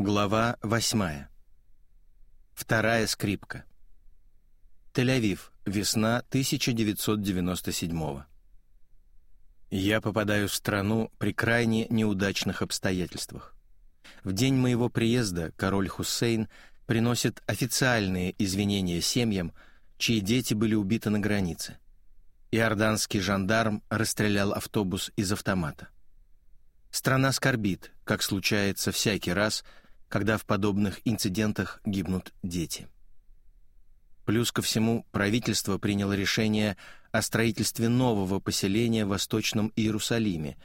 Глава восьмая. Вторая скрипка. Тель-Авив. Весна 1997 Я попадаю в страну при крайне неудачных обстоятельствах. В день моего приезда король Хусейн приносит официальные извинения семьям, чьи дети были убиты на границе. Иорданский жандарм расстрелял автобус из автомата. Страна скорбит, как случается всякий раз, когда в подобных инцидентах гибнут дети. Плюс ко всему, правительство приняло решение о строительстве нового поселения в Восточном Иерусалиме.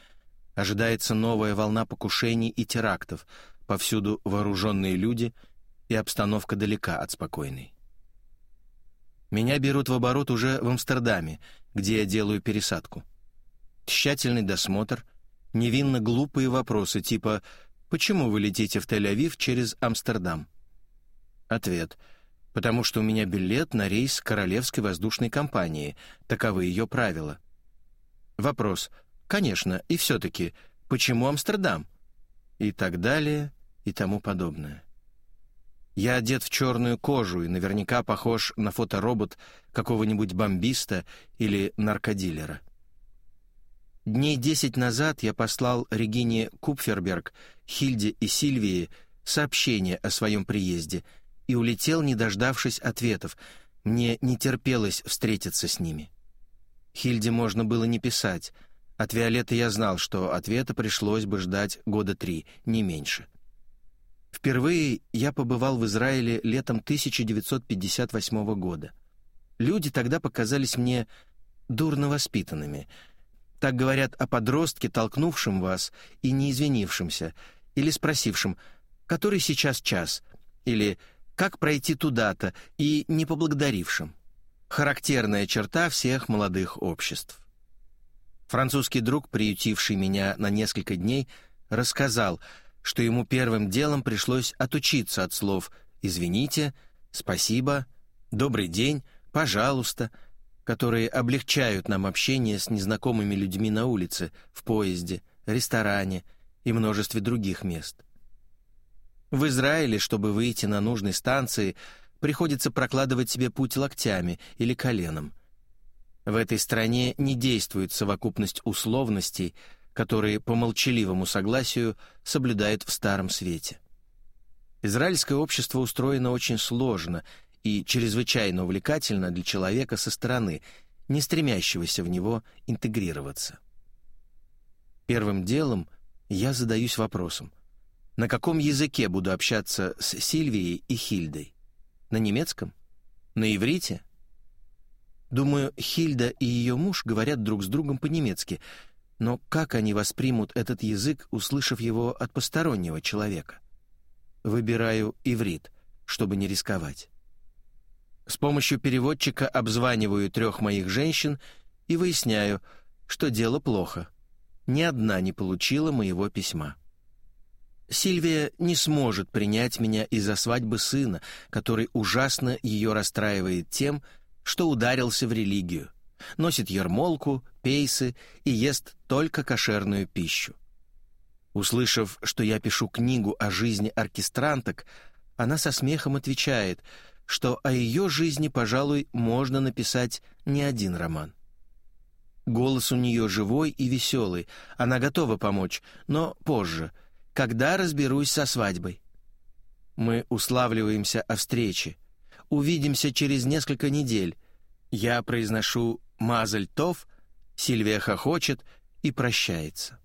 Ожидается новая волна покушений и терактов, повсюду вооруженные люди, и обстановка далека от спокойной. Меня берут в оборот уже в Амстердаме, где я делаю пересадку. Тщательный досмотр, невинно глупые вопросы типа «Почему вы летите в Тель-Авив через Амстердам?» Ответ «Потому что у меня билет на рейс Королевской воздушной компании, таковы ее правила». Вопрос «Конечно, и все-таки, почему Амстердам?» И так далее, и тому подобное. Я одет в черную кожу и наверняка похож на фоторобот какого-нибудь бомбиста или наркодилера. Дней десять назад я послал Регине Купферберг, Хильде и Сильвии сообщение о своем приезде и улетел, не дождавшись ответов. Мне не терпелось встретиться с ними. Хильде можно было не писать. От Виолетты я знал, что ответа пришлось бы ждать года три, не меньше. Впервые я побывал в Израиле летом 1958 года. Люди тогда показались мне дурно воспитанными — так говорят о подростке, толкнувшем вас и не извинившемся, или спросившем «который сейчас час?» или «как пройти туда-то?» и не поблагодарившем. Характерная черта всех молодых обществ. Французский друг, приютивший меня на несколько дней, рассказал, что ему первым делом пришлось отучиться от слов «извините», «спасибо», «добрый день», «пожалуйста», которые облегчают нам общение с незнакомыми людьми на улице, в поезде, ресторане и множестве других мест. В Израиле, чтобы выйти на нужной станции, приходится прокладывать себе путь локтями или коленом. В этой стране не действует совокупность условностей, которые по молчаливому согласию соблюдают в Старом Свете. Израильское общество устроено очень сложно и чрезвычайно увлекательно для человека со стороны, не стремящегося в него интегрироваться. Первым делом я задаюсь вопросом, на каком языке буду общаться с Сильвией и Хильдой? На немецком? На иврите? Думаю, Хильда и ее муж говорят друг с другом по-немецки, но как они воспримут этот язык, услышав его от постороннего человека? Выбираю иврит, чтобы не рисковать. С помощью переводчика обзваниваю трех моих женщин и выясняю, что дело плохо. Ни одна не получила моего письма. Сильвия не сможет принять меня из-за свадьбы сына, который ужасно ее расстраивает тем, что ударился в религию, носит ермолку, пейсы и ест только кошерную пищу. Услышав, что я пишу книгу о жизни оркестранток, она со смехом отвечает — что о ее жизни, пожалуй, можно написать не один роман. Голос у нее живой и веселый, она готова помочь, но позже, когда разберусь со свадьбой. Мы уславливаемся о встрече. Увидимся через несколько недель. Я произношу «Мазаль Тов», Сильвия хохочет и прощается.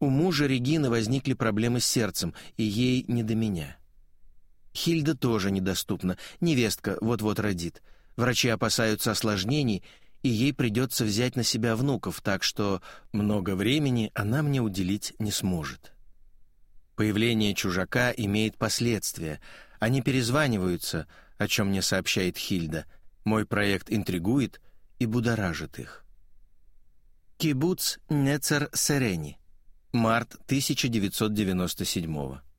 У мужа Регины возникли проблемы с сердцем, и ей не до меня. Хильда тоже недоступна, невестка вот-вот родит. Врачи опасаются осложнений, и ей придется взять на себя внуков, так что много времени она мне уделить не сможет. Появление чужака имеет последствия. Они перезваниваются, о чем мне сообщает Хильда. Мой проект интригует и будоражит их. Кибуц Нецер Серени. Март 1997 года.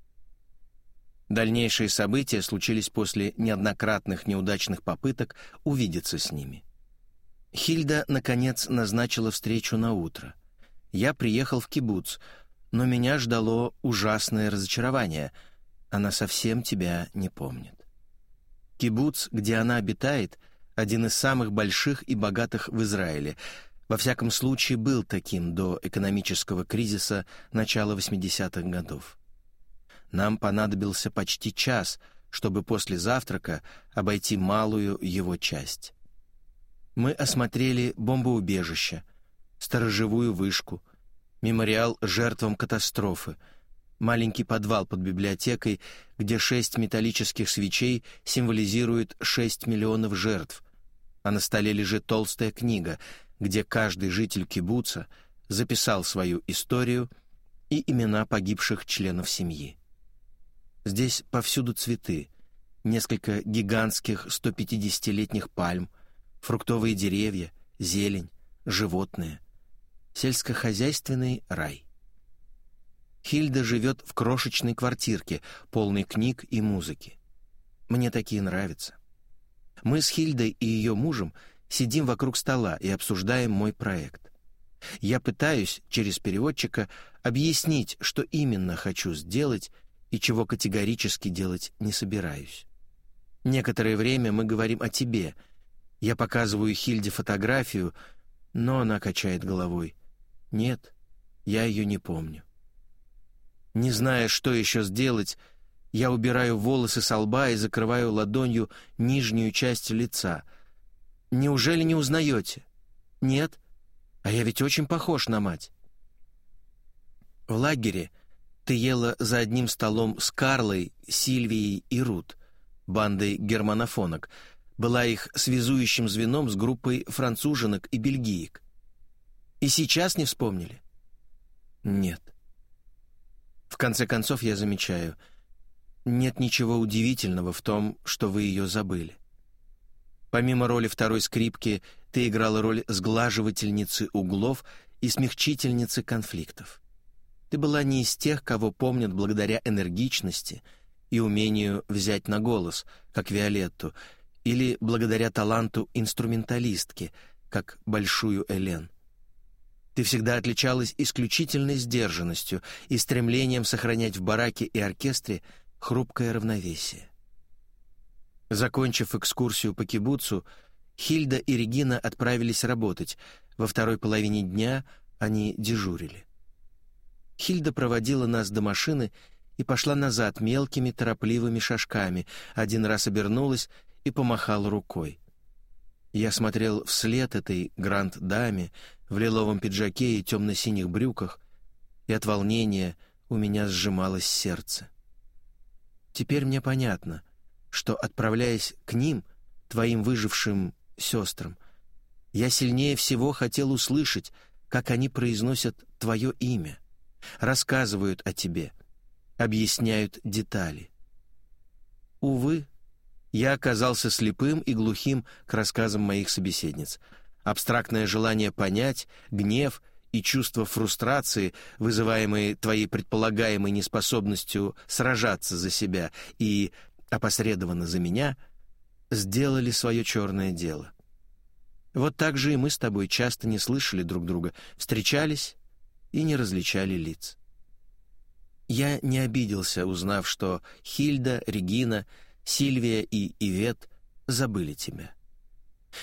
Дальнейшие события случились после неоднократных неудачных попыток увидеться с ними. Хильда, наконец, назначила встречу на утро. Я приехал в кибуц, Но меня ждало ужасное разочарование. Она совсем тебя не помнит. Кибуц, где она обитает, один из самых больших и богатых в Израиле. Во всяком случае, был таким до экономического кризиса начала 80-х годов. Нам понадобился почти час, чтобы после завтрака обойти малую его часть. Мы осмотрели бомбоубежище, сторожевую вышку, мемориал жертвам катастрофы, маленький подвал под библиотекой, где шесть металлических свечей символизируют шесть миллионов жертв, а на столе лежит толстая книга, где каждый житель кибуца записал свою историю и имена погибших членов семьи. Здесь повсюду цветы, несколько гигантских 150-летних пальм, фруктовые деревья, зелень, животные. Сельскохозяйственный рай. Хильда живет в крошечной квартирке, полной книг и музыки. Мне такие нравятся. Мы с Хильдой и ее мужем сидим вокруг стола и обсуждаем мой проект. Я пытаюсь через переводчика объяснить, что именно хочу сделать и чего категорически делать не собираюсь. Некоторое время мы говорим о тебе. Я показываю Хильде фотографию, но она качает головой. Нет, я ее не помню. Не зная, что еще сделать, я убираю волосы со лба и закрываю ладонью нижнюю часть лица. Неужели не узнаете? Нет? А я ведь очень похож на мать. В лагере ты ела за одним столом с Карлой, Сильвией и Рут, бандой германофонок, была их связующим звеном с группой француженок и бельгиек. И сейчас не вспомнили? Нет. В конце концов я замечаю, нет ничего удивительного в том, что вы ее забыли. Помимо роли второй скрипки, ты играла роль сглаживательницы углов и смягчительницы конфликтов. Ты была не из тех, кого помнят благодаря энергичности и умению взять на голос, как Виолетту, или благодаря таланту инструменталистки, как Большую Элен. Ты всегда отличалась исключительной сдержанностью и стремлением сохранять в бараке и оркестре хрупкое равновесие. Закончив экскурсию по кибуцу, Хильда и Регина отправились работать. Во второй половине дня они дежурили. Хильда проводила нас до машины и пошла назад мелкими торопливыми шажками, один раз обернулась и помахала рукой. Я смотрел вслед этой гранд-даме в лиловом пиджаке и темно-синих брюках, и от волнения у меня сжималось сердце. Теперь мне понятно, что, отправляясь к ним, твоим выжившим сестрам, я сильнее всего хотел услышать, как они произносят твое имя рассказывают о тебе, объясняют детали. Увы, я оказался слепым и глухим к рассказам моих собеседниц. Абстрактное желание понять, гнев и чувство фрустрации, вызываемые твоей предполагаемой неспособностью сражаться за себя и опосредованно за меня, сделали свое черное дело. Вот так же и мы с тобой часто не слышали друг друга, встречались и не различали лиц. Я не обиделся, узнав, что Хильда, Регина, Сильвия и Ивет забыли тебя.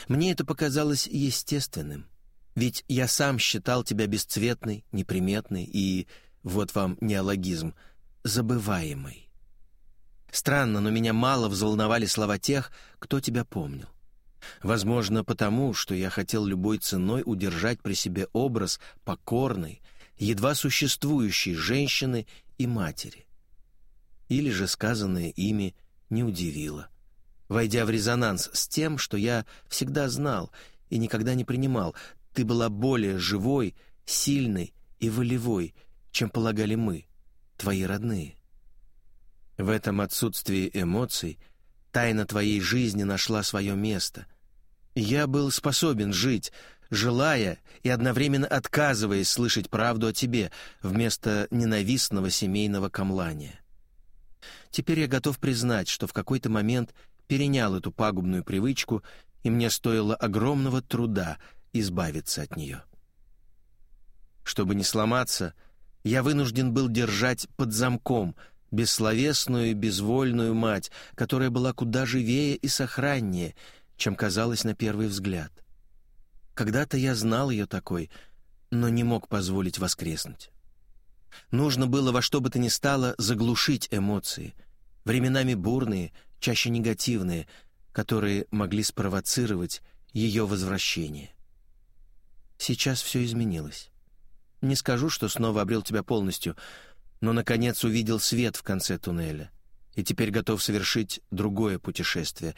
Мне это показалось естественным, ведь я сам считал тебя бесцветной, неприметной и, вот вам неологизм, забываемой. Странно, но меня мало взволновали слова тех, кто тебя помнил. Возможно, потому, что я хотел любой ценой удержать при себе образ покорной, едва существующей женщины и матери. Или же сказанное ими не удивило, войдя в резонанс с тем, что я всегда знал и никогда не принимал, ты была более живой, сильной и волевой, чем полагали мы, твои родные. В этом отсутствии эмоций тайна твоей жизни нашла свое место. Я был способен жить, желая и одновременно отказываясь слышать правду о тебе вместо ненавистного семейного камлания. Теперь я готов признать, что в какой-то момент перенял эту пагубную привычку, и мне стоило огромного труда избавиться от нее. Чтобы не сломаться, Я вынужден был держать под замком бессловесную и безвольную мать, которая была куда живее и сохраннее, чем казалось на первый взгляд. Когда-то я знал ее такой, но не мог позволить воскреснуть. Нужно было во что бы то ни стало заглушить эмоции, временами бурные, чаще негативные, которые могли спровоцировать ее возвращение. Сейчас все изменилось. Не скажу, что снова обрел тебя полностью, но, наконец, увидел свет в конце туннеля и теперь готов совершить другое путешествие,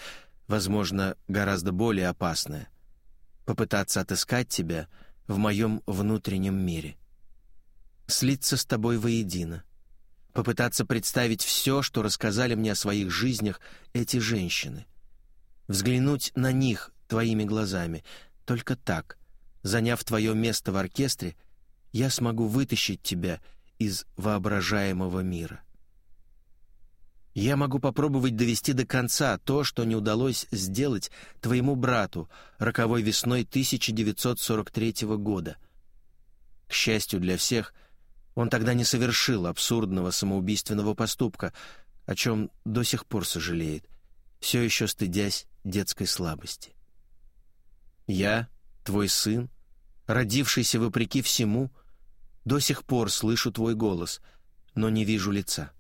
возможно, гораздо более опасное — попытаться отыскать тебя в моем внутреннем мире. Слиться с тобой воедино, попытаться представить все, что рассказали мне о своих жизнях эти женщины, взглянуть на них твоими глазами, только так — Заняв твое место в оркестре, я смогу вытащить тебя из воображаемого мира. Я могу попробовать довести до конца то, что не удалось сделать твоему брату роковой весной 1943 года. К счастью для всех, он тогда не совершил абсурдного самоубийственного поступка, о чем до сих пор сожалеет, все еще стыдясь детской слабости. Я, твой сын, родившийся вопреки всему, до сих пор слышу твой голос, но не вижу лица.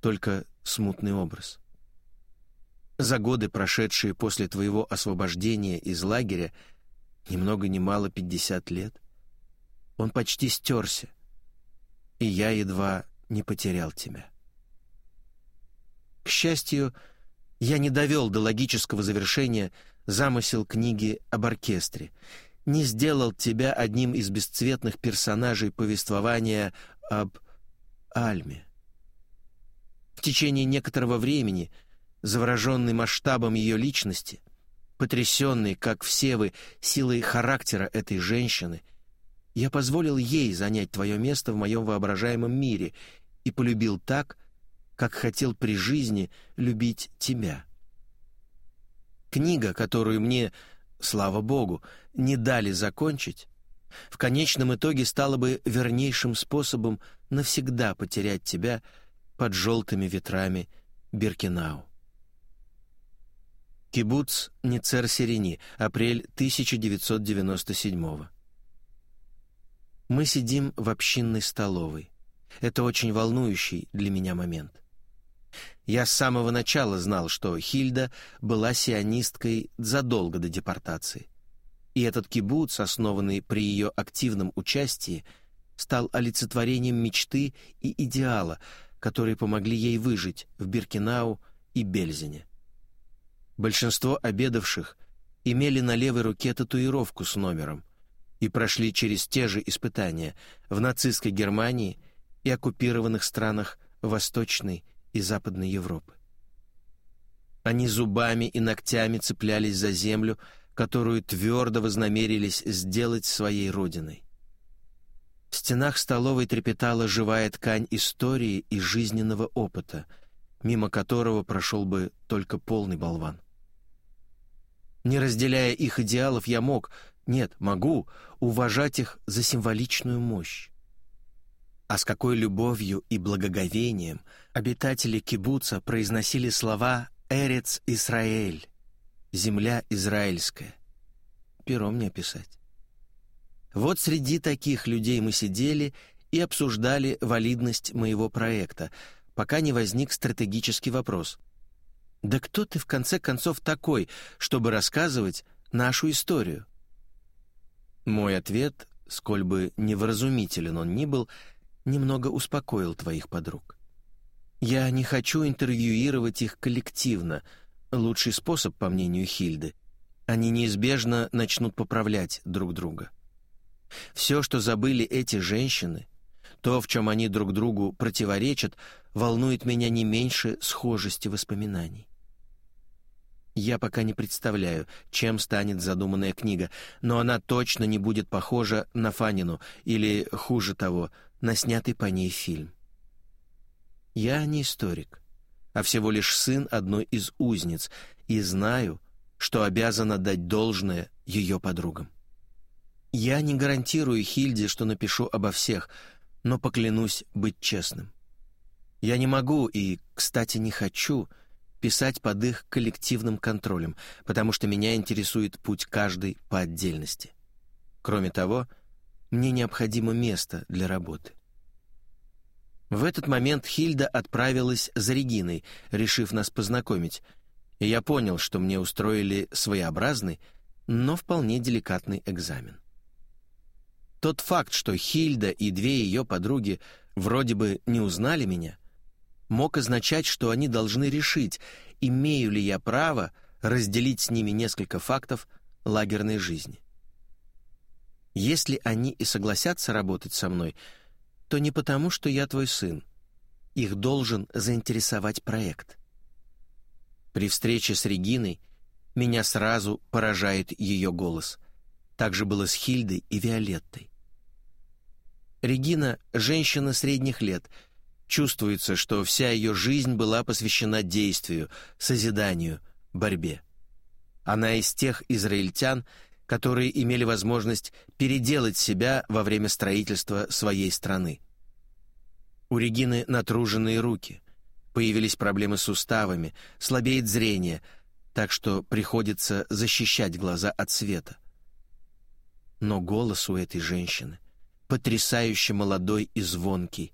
Только смутный образ. За годы, прошедшие после твоего освобождения из лагеря, ни много ни мало пятьдесят лет, он почти стерся, и я едва не потерял тебя. К счастью, я не довел до логического завершения замысел книги об оркестре не сделал тебя одним из бесцветных персонажей повествования об Альме. В течение некоторого времени, завороженный масштабом ее личности, потрясенный, как все вы, силой характера этой женщины, я позволил ей занять твое место в моем воображаемом мире и полюбил так, как хотел при жизни любить тебя. Книга, которую мне слава богу, не дали закончить, в конечном итоге стало бы вернейшим способом навсегда потерять тебя под желтыми ветрами Биркинау. Кибуц Ницер-Серени, апрель 1997 Мы сидим в общинной столовой. Это очень волнующий для меня момент. Я с самого начала знал, что Хильда была сионисткой задолго до депортации. И этот кибуц, основанный при ее активном участии, стал олицетворением мечты и идеала, которые помогли ей выжить в Биркинау и Бельзине. Большинство обедавших имели на левой руке татуировку с номером и прошли через те же испытания в нацистской Германии и оккупированных странах Восточной и Западной Европы. Они зубами и ногтями цеплялись за землю, которую твердо вознамерились сделать своей родиной. Стенах столовой трепетала живая ткань истории и жизненного опыта, мимо которого прошел бы только полный болван. Не разделяя их идеалов, я мог, нет, могу, уважать их за символичную мощь. А с какой любовью и благоговением обитатели кибуца произносили слова «Эрец Исраэль» — «Земля израильская». Пером не описать. Вот среди таких людей мы сидели и обсуждали валидность моего проекта, пока не возник стратегический вопрос. «Да кто ты, в конце концов, такой, чтобы рассказывать нашу историю?» Мой ответ, сколь бы невразумителен он ни был, — немного успокоил твоих подруг. Я не хочу интервьюировать их коллективно. Лучший способ, по мнению Хильды. Они неизбежно начнут поправлять друг друга. Все, что забыли эти женщины, то, в чем они друг другу противоречат, волнует меня не меньше схожести воспоминаний. Я пока не представляю, чем станет задуманная книга, но она точно не будет похожа на Фанину или, хуже того, на снятый по ней фильм. Я не историк, а всего лишь сын одной из узниц, и знаю, что обязана дать должное ее подругам. Я не гарантирую Хильде, что напишу обо всех, но поклянусь быть честным. Я не могу и, кстати, не хочу писать под их коллективным контролем, потому что меня интересует путь каждой по отдельности. Кроме того, мне необходимо место для работы. В этот момент Хильда отправилась за Региной, решив нас познакомить, и я понял, что мне устроили своеобразный, но вполне деликатный экзамен. Тот факт, что Хильда и две ее подруги вроде бы не узнали меня, мог означать, что они должны решить, имею ли я право разделить с ними несколько фактов лагерной жизни. Если они и согласятся работать со мной, то не потому, что я твой сын. Их должен заинтересовать проект. При встрече с Региной меня сразу поражает ее голос. Так же было с Хильдой и Виолеттой. Регина — женщина средних лет. Чувствуется, что вся ее жизнь была посвящена действию, созиданию, борьбе. Она из тех израильтян, которые имели возможность переделать себя во время строительства своей страны. У Регины натруженные руки, появились проблемы с суставами, слабеет зрение, так что приходится защищать глаза от света. Но голос у этой женщины потрясающе молодой и звонкий.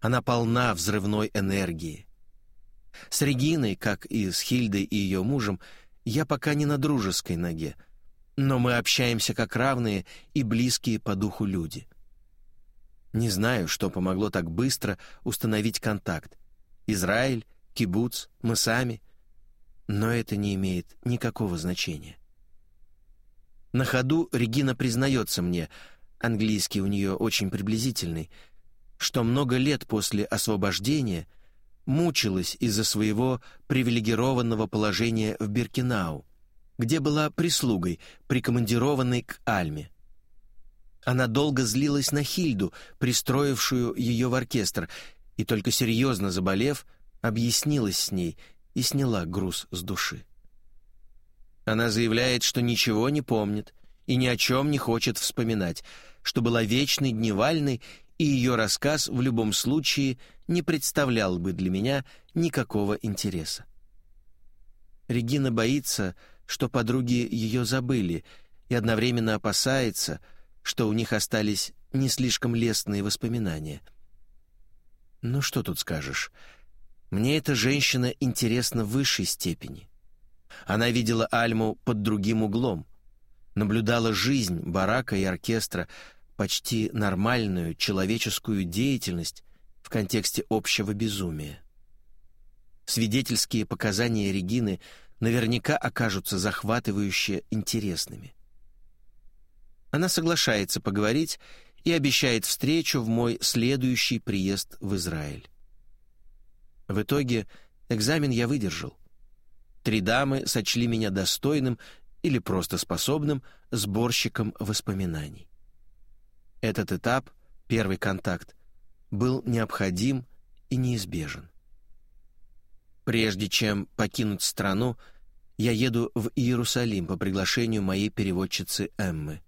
Она полна взрывной энергии. С Региной, как и с Хильдой и ее мужем, я пока не на дружеской ноге, но мы общаемся как равные и близкие по духу люди. Не знаю, что помогло так быстро установить контакт. Израиль, кибуц, мы сами. Но это не имеет никакого значения. На ходу Регина признается мне — английский у нее очень приблизительный, что много лет после освобождения мучилась из-за своего привилегированного положения в Биркинау, где была прислугой, прикомандированной к Альме. Она долго злилась на Хильду, пристроившую ее в оркестр, и только серьезно заболев, объяснилась с ней и сняла груз с души. Она заявляет, что ничего не помнит и ни о чем не хочет вспоминать, что была вечной дневальной, и ее рассказ в любом случае не представлял бы для меня никакого интереса. Регина боится, что подруги ее забыли, и одновременно опасается, что у них остались не слишком лестные воспоминания. Ну что тут скажешь? Мне эта женщина интересна в высшей степени. Она видела Альму под другим углом, наблюдала жизнь барака и оркестра, почти нормальную человеческую деятельность в контексте общего безумия. Свидетельские показания Регины наверняка окажутся захватывающе интересными. Она соглашается поговорить и обещает встречу в мой следующий приезд в Израиль. В итоге экзамен я выдержал. Три дамы сочли меня достойным или просто способным сборщиком воспоминаний. Этот этап, первый контакт, был необходим и неизбежен. Прежде чем покинуть страну, я еду в Иерусалим по приглашению моей переводчицы Эммы.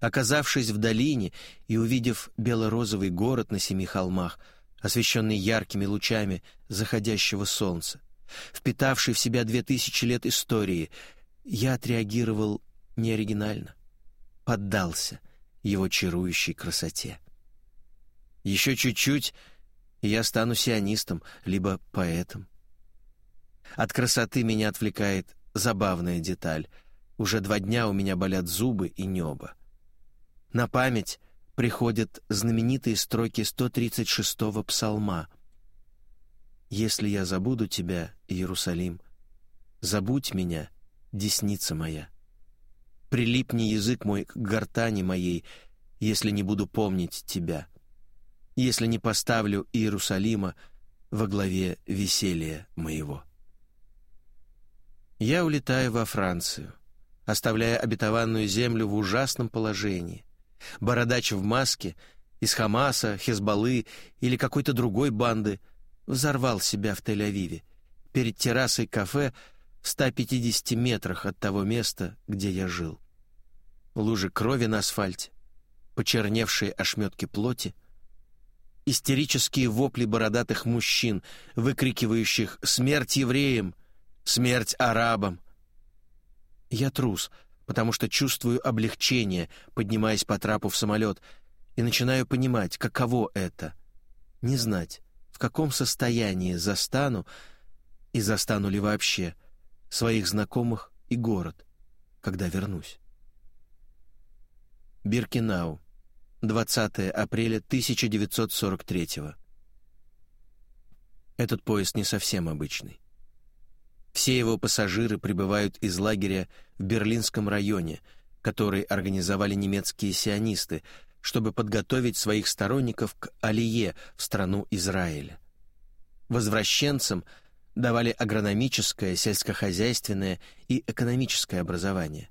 Оказавшись в долине и увидев бело-розовый город на семи холмах, освещенный яркими лучами заходящего солнца, впитавший в себя две тысячи лет истории, я отреагировал неоригинально, поддался — его чарующей красоте. Еще чуть-чуть, и я стану сионистом, либо поэтом. От красоты меня отвлекает забавная деталь. Уже два дня у меня болят зубы и небо. На память приходят знаменитые строки 136-го псалма. «Если я забуду тебя, Иерусалим, забудь меня, десница моя» прилипни язык мой к гортани моей, если не буду помнить тебя, если не поставлю Иерусалима во главе веселья моего. Я улетаю во Францию, оставляя обетованную землю в ужасном положении. Бородач в маске из Хамаса, Хезбаллы или какой-то другой банды взорвал себя в Тель-Авиве перед террасой кафе в 150 метрах от того места, где я жил. Лужи крови на асфальте, почерневшие ошметки плоти, истерические вопли бородатых мужчин, выкрикивающих «Смерть евреям! Смерть арабам!» Я трус, потому что чувствую облегчение, поднимаясь по трапу в самолет, и начинаю понимать, каково это — не знать, в каком состоянии застану и застану ли вообще своих знакомых и город, когда вернусь. Биркинау, 20 апреля 1943 Этот поезд не совсем обычный. Все его пассажиры прибывают из лагеря в Берлинском районе, который организовали немецкие сионисты, чтобы подготовить своих сторонников к Алие в страну Израиля. Возвращенцам давали агрономическое, сельскохозяйственное и экономическое образование.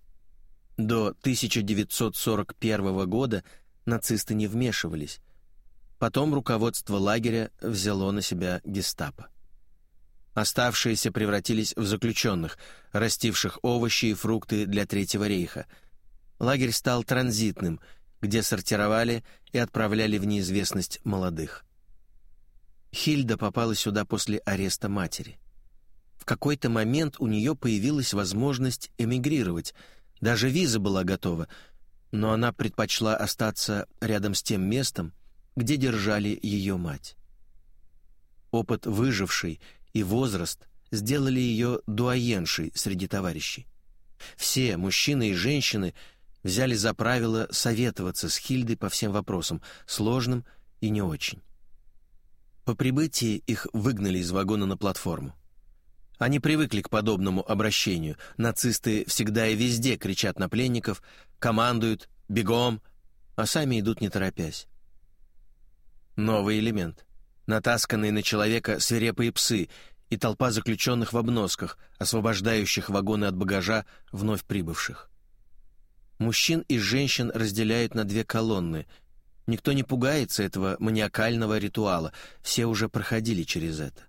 До 1941 года нацисты не вмешивались. Потом руководство лагеря взяло на себя гестапо. Оставшиеся превратились в заключенных, растивших овощи и фрукты для Третьего рейха. Лагерь стал транзитным, где сортировали и отправляли в неизвестность молодых. Хильда попала сюда после ареста матери. В какой-то момент у нее появилась возможность эмигрировать, даже виза была готова, но она предпочла остаться рядом с тем местом, где держали ее мать. Опыт выжившей и возраст сделали ее дуаеншей среди товарищей. Все, мужчины и женщины, взяли за правило советоваться с Хильдой по всем вопросам, сложным и не очень. По прибытии их выгнали из вагона на платформу. Они привыкли к подобному обращению. Нацисты всегда и везде кричат на пленников, командуют «бегом», а сами идут не торопясь. Новый элемент. Натасканные на человека свирепые псы и толпа заключенных в обносках, освобождающих вагоны от багажа вновь прибывших. Мужчин и женщин разделяют на две колонны. Никто не пугается этого маниакального ритуала, все уже проходили через это.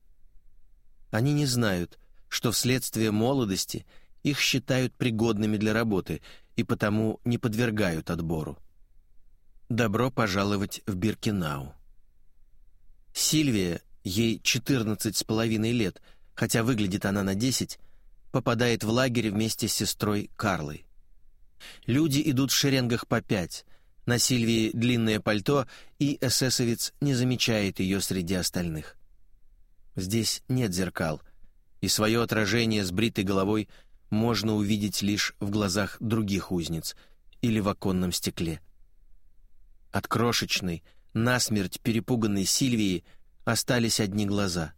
Они не знают, что вследствие молодости их считают пригодными для работы и потому не подвергают отбору. Добро пожаловать в Биркинау. Сильвия, ей 14 с половиной лет, хотя выглядит она на 10, попадает в лагерь вместе с сестрой Карлой. Люди идут в шеренгах по пять. На Сильвии длинное пальто, и эсэсовец не замечает ее среди остальных. Здесь нет зеркал, и свое отражение с бритой головой можно увидеть лишь в глазах других узниц или в оконном стекле. От крошечной, насмерть перепуганной Сильвии остались одни глаза.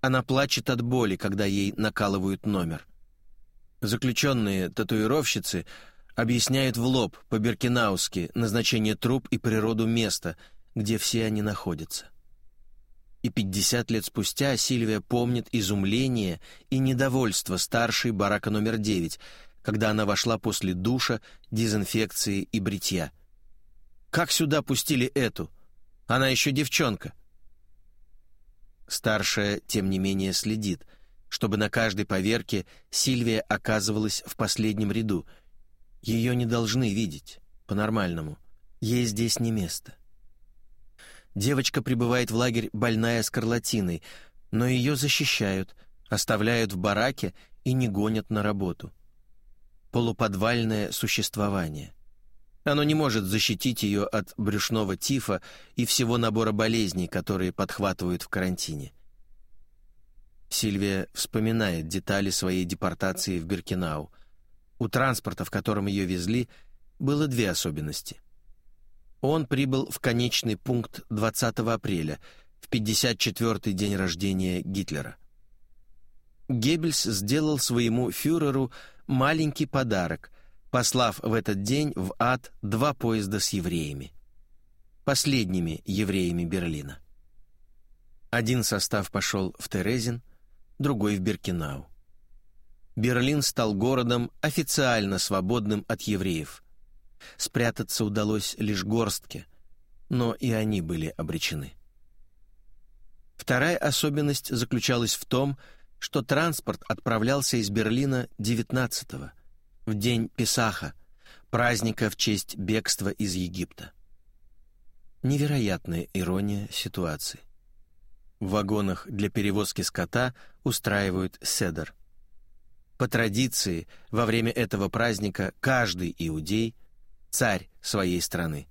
Она плачет от боли, когда ей накалывают номер. Заключенные татуировщицы объясняют в лоб по-беркинауски назначение труп и природу места, где все они находятся. И пятьдесят лет спустя Сильвия помнит изумление и недовольство старшей барака номер девять, когда она вошла после душа, дезинфекции и бритья. «Как сюда пустили эту? Она еще девчонка!» Старшая, тем не менее, следит, чтобы на каждой поверке Сильвия оказывалась в последнем ряду. Ее не должны видеть, по-нормальному. Ей здесь не место. Девочка прибывает в лагерь больная скарлатиной, но ее защищают, оставляют в бараке и не гонят на работу. Полуподвальное существование. Оно не может защитить ее от брюшного тифа и всего набора болезней, которые подхватывают в карантине. Сильвия вспоминает детали своей депортации в Биркинау. У транспорта, в котором ее везли, было две особенности. Он прибыл в конечный пункт 20 апреля, в 54-й день рождения Гитлера. Геббельс сделал своему фюреру маленький подарок, послав в этот день в ад два поезда с евреями. Последними евреями Берлина. Один состав пошел в Терезин, другой в Биркинау. Берлин стал городом официально свободным от евреев – Спрятаться удалось лишь горстке, но и они были обречены. Вторая особенность заключалась в том, что транспорт отправлялся из Берлина 19-го, в день Песаха, праздника в честь бегства из Египта. Невероятная ирония ситуации. В вагонах для перевозки скота устраивают седер. По традиции, во время этого праздника каждый иудей – царь своей страны.